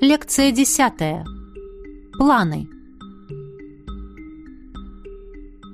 Лекция десятая. Планы.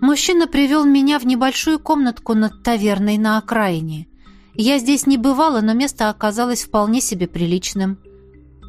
Мужчина привел меня в небольшую комнатку над таверной на окраине. Я здесь не бывала, но место оказалось вполне себе приличным.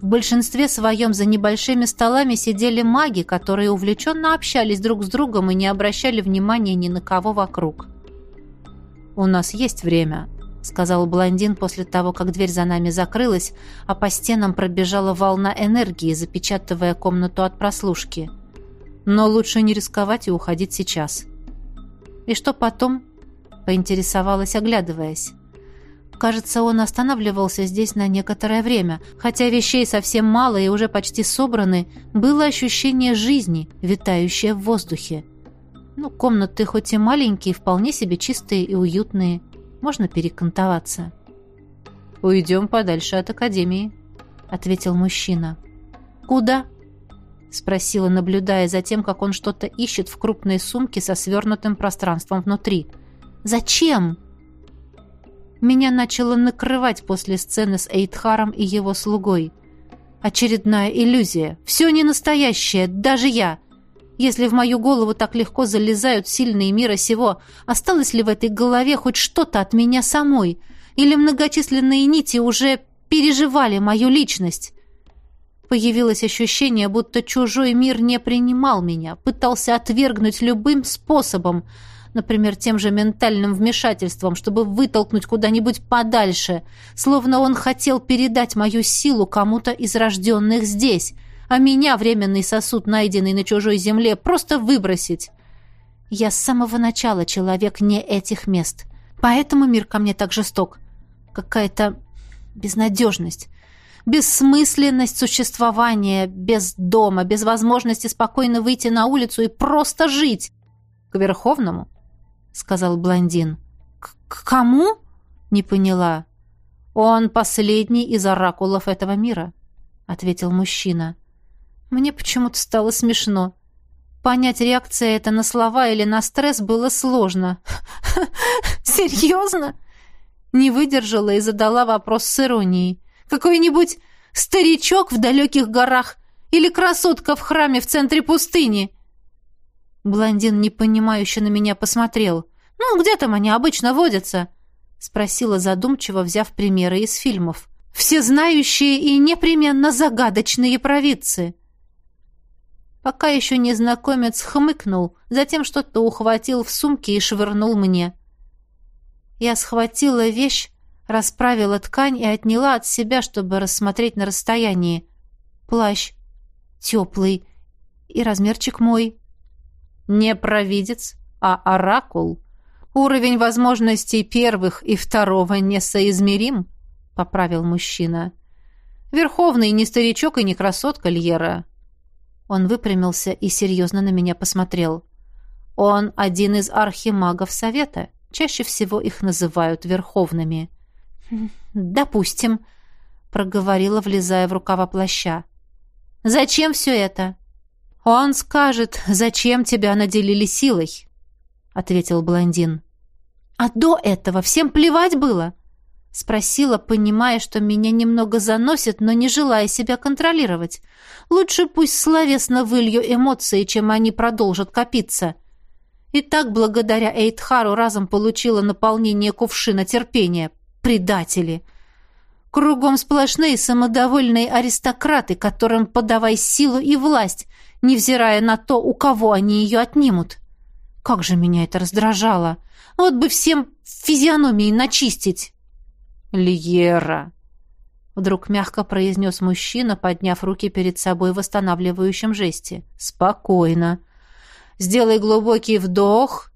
В большинстве своем за небольшими столами сидели маги, которые увлеченно общались друг с другом и не обращали внимания ни на кого вокруг. «У нас есть время», — сказал блондин после того, как дверь за нами закрылась, а по стенам пробежала волна энергии, запечатывая комнату от прослушки. «Но лучше не рисковать и уходить сейчас». «И что потом?» — поинтересовалась, оглядываясь. Кажется, он останавливался здесь на некоторое время. Хотя вещей совсем мало и уже почти собраны, было ощущение жизни, витающее в воздухе. Ну, комнаты хоть и маленькие, вполне себе чистые и уютные — можно перекантоваться. «Уйдем подальше от академии», — ответил мужчина. «Куда?» — спросила, наблюдая за тем, как он что-то ищет в крупной сумке со свернутым пространством внутри. «Зачем?» Меня начало накрывать после сцены с Эйдхаром и его слугой. Очередная иллюзия. Все не настоящее, даже я. Если в мою голову так легко залезают сильные мира сего, осталось ли в этой голове хоть что-то от меня самой? Или многочисленные нити уже переживали мою личность? Появилось ощущение, будто чужой мир не принимал меня, пытался отвергнуть любым способом, например, тем же ментальным вмешательством, чтобы вытолкнуть куда-нибудь подальше, словно он хотел передать мою силу кому-то из рожденных здесь, а меня, временный сосуд, найденный на чужой земле, просто выбросить. Я с самого начала человек не этих мест. Поэтому мир ко мне так жесток. Какая-то безнадежность, бессмысленность существования без дома, без возможности спокойно выйти на улицу и просто жить. К Верховному, сказал блондин. К, к кому? Не поняла. Он последний из оракулов этого мира, ответил мужчина. Мне почему-то стало смешно. Понять, реакция это на слова или на стресс было сложно. «Серьезно?» Не выдержала и задала вопрос с иронией. «Какой-нибудь старичок в далеких горах или красотка в храме в центре пустыни?» Блондин непонимающе на меня посмотрел. «Ну, где там они обычно водятся?» Спросила задумчиво, взяв примеры из фильмов. «Всезнающие и непременно загадочные провидцы». Пока еще незнакомец хмыкнул, затем что-то ухватил в сумке и швырнул мне. Я схватила вещь, расправила ткань и отняла от себя, чтобы рассмотреть на расстоянии. Плащ. Теплый. И размерчик мой. Не провидец, а оракул. Уровень возможностей первых и второго несоизмерим, — поправил мужчина. Верховный не старичок и не красотка Льера. Он выпрямился и серьезно на меня посмотрел. Он один из архимагов Совета. Чаще всего их называют верховными. «Допустим», — проговорила, влезая в рукава плаща. «Зачем все это?» «Он скажет, зачем тебя наделили силой», — ответил блондин. «А до этого всем плевать было?» Спросила, понимая, что меня немного заносит, но не желая себя контролировать. Лучше пусть словесно вылью эмоции, чем они продолжат копиться. И так, благодаря Эйтхару, разом получила наполнение кувшина терпения. Предатели! Кругом сплошные самодовольные аристократы, которым подавай силу и власть, невзирая на то, у кого они ее отнимут. Как же меня это раздражало! Вот бы всем физиономии начистить! «Льера!» Вдруг мягко произнес мужчина, подняв руки перед собой в восстанавливающем жесте. «Спокойно. Сделай глубокий вдох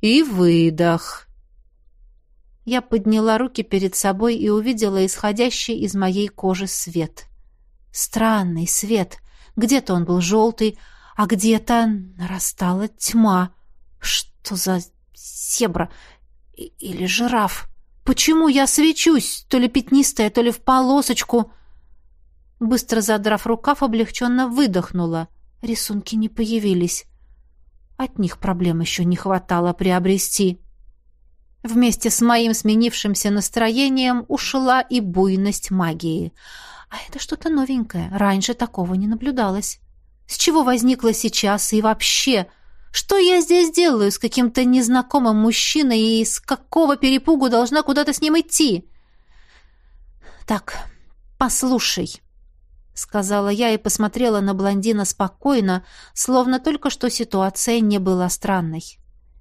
и выдох». Я подняла руки перед собой и увидела исходящий из моей кожи свет. Странный свет. Где-то он был желтый, а где-то нарастала тьма. Что за зебра или жираф? Почему я свечусь, то ли пятнистая, то ли в полосочку? Быстро задрав рукав, облегченно выдохнула. Рисунки не появились. От них проблем еще не хватало приобрести. Вместе с моим сменившимся настроением ушла и буйность магии. А это что-то новенькое. Раньше такого не наблюдалось. С чего возникло сейчас и вообще? Что я здесь делаю с каким-то незнакомым мужчиной и с какого перепугу должна куда-то с ним идти? Так, послушай, сказала я и посмотрела на блондина спокойно, словно только что ситуация не была странной.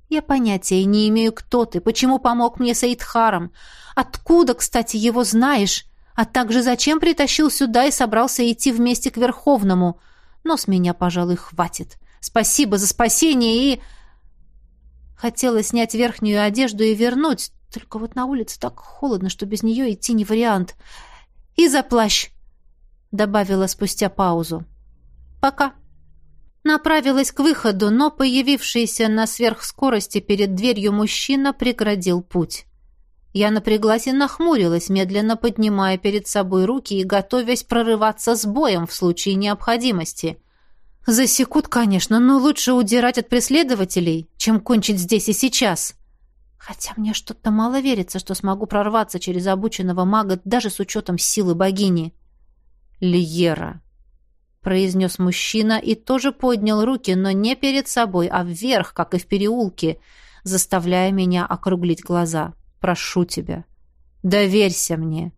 Я понятия не имею, кто ты, почему помог мне с Эйдхаром, откуда, кстати, его знаешь, а также зачем притащил сюда и собрался идти вместе к Верховному. Но с меня, пожалуй, хватит. Спасибо за спасение и... Хотела снять верхнюю одежду и вернуть, только вот на улице так холодно, что без нее идти не вариант. И за плащ, добавила спустя паузу. Пока. Направилась к выходу, но появившийся на сверхскорости перед дверью мужчина преградил путь. Я напряглась и нахмурилась, медленно поднимая перед собой руки и готовясь прорываться с боем в случае необходимости. Засекут, конечно, но лучше удирать от преследователей, чем кончить здесь и сейчас. Хотя мне что-то мало верится, что смогу прорваться через обученного мага даже с учетом силы богини. «Лиера», — произнес мужчина и тоже поднял руки, но не перед собой, а вверх, как и в переулке, заставляя меня округлить глаза. Прошу тебя, доверься мне.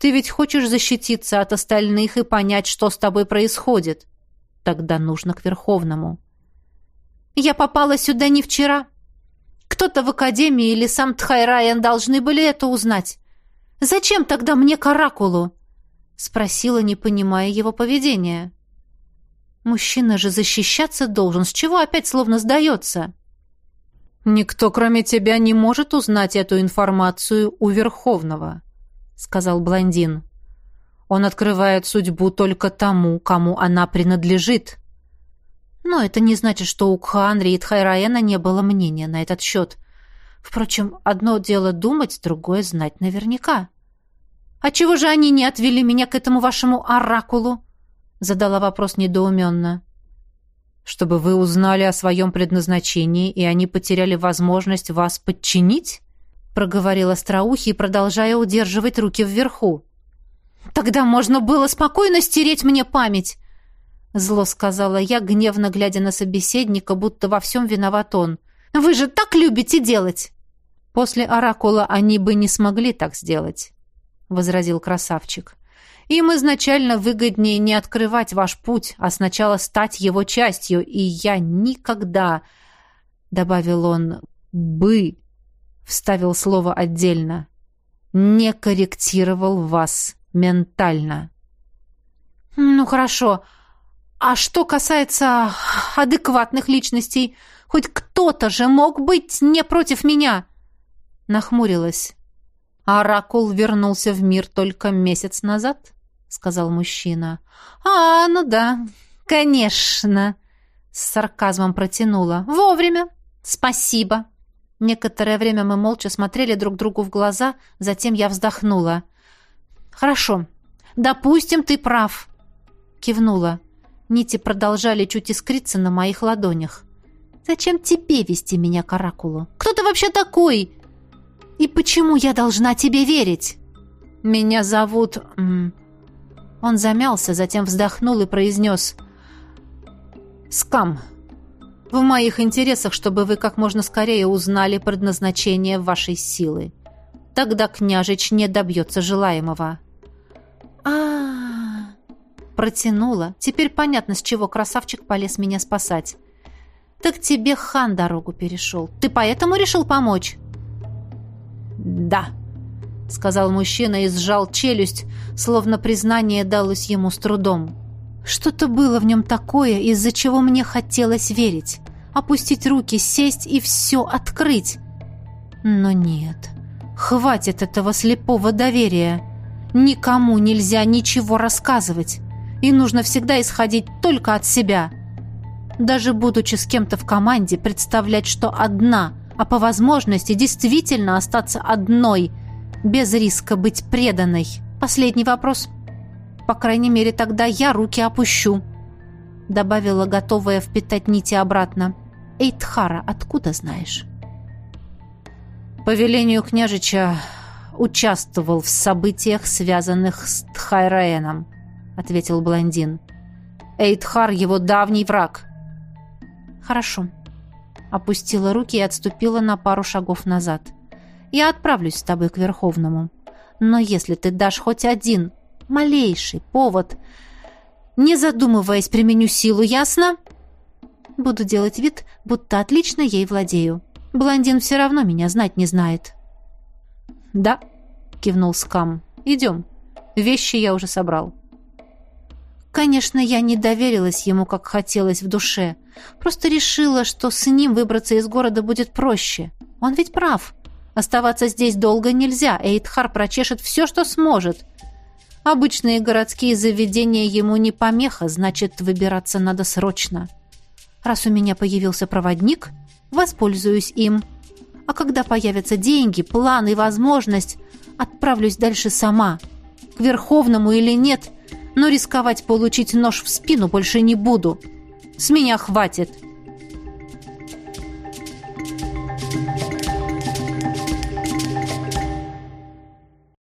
Ты ведь хочешь защититься от остальных и понять, что с тобой происходит. Тогда нужно к Верховному. Я попала сюда не вчера. Кто-то в Академии или сам Тхайрайан должны были это узнать. Зачем тогда мне Каракулу? Спросила, не понимая его поведения. Мужчина же защищаться должен, с чего опять словно сдается? «Никто, кроме тебя, не может узнать эту информацию у Верховного», — сказал блондин. «Он открывает судьбу только тому, кому она принадлежит». Но это не значит, что у Кханри и Тхайраена не было мнения на этот счет. Впрочем, одно дело думать, другое знать наверняка. «А чего же они не отвели меня к этому вашему оракулу?» — задала вопрос недоуменно чтобы вы узнали о своем предназначении, и они потеряли возможность вас подчинить?» — проговорил Остроухий, продолжая удерживать руки вверху. «Тогда можно было спокойно стереть мне память!» Зло сказала я, гневно глядя на собеседника, будто во всем виноват он. «Вы же так любите делать!» «После оракула они бы не смогли так сделать», — возразил красавчик. Им изначально выгоднее не открывать ваш путь, а сначала стать его частью, и я никогда, — добавил он, — бы, — вставил слово отдельно, — не корректировал вас ментально. Ну, хорошо. А что касается адекватных личностей, хоть кто-то же мог быть не против меня? Нахмурилась. Оракул вернулся в мир только месяц назад, сказал мужчина. А, ну да, конечно, с сарказмом протянула. Вовремя. Спасибо. Некоторое время мы молча смотрели друг другу в глаза, затем я вздохнула. Хорошо. Допустим, ты прав. Кивнула. Нити продолжали чуть искриться на моих ладонях. Зачем тебе вести меня к оракулу? Кто ты вообще такой? И почему я должна тебе верить? Меня зовут... Он замялся, затем вздохнул и произнес «Скам, в моих интересах, чтобы вы как можно скорее узнали предназначение вашей силы. Тогда княжич не добьется желаемого». А, протянула. Теперь понятно, с чего красавчик полез меня спасать. «Так тебе хан дорогу перешел. Ты поэтому решил помочь?» «Да», — сказал мужчина и сжал челюсть, словно признание далось ему с трудом. Что-то было в нем такое, из-за чего мне хотелось верить. Опустить руки, сесть и все открыть. Но нет, хватит этого слепого доверия. Никому нельзя ничего рассказывать. И нужно всегда исходить только от себя. Даже будучи с кем-то в команде, представлять, что одна, а по возможности действительно остаться одной – без риска быть преданной. Последний вопрос. По крайней мере, тогда я руки опущу. Добавила, готовая впитать нити обратно. Эйтхара, откуда знаешь? По велению княжича участвовал в событиях, связанных с Тхайраэном», — ответил блондин. «Эйдхар — его давний враг». «Хорошо». Опустила руки и отступила на пару шагов назад. «Я отправлюсь с тобой к Верховному. Но если ты дашь хоть один, малейший повод, не задумываясь, применю силу, ясно?» «Буду делать вид, будто отлично ей владею. Блондин все равно меня знать не знает». «Да», — кивнул Скам. «Идем. Вещи я уже собрал». Конечно, я не доверилась ему, как хотелось в душе. Просто решила, что с ним выбраться из города будет проще. Он ведь прав. Оставаться здесь долго нельзя. Эйдхар прочешет все, что сможет. Обычные городские заведения ему не помеха, значит, выбираться надо срочно. Раз у меня появился проводник, воспользуюсь им. А когда появятся деньги, план и возможность, отправлюсь дальше сама. К Верховному или нет, но рисковать получить нож в спину больше не буду. С меня хватит.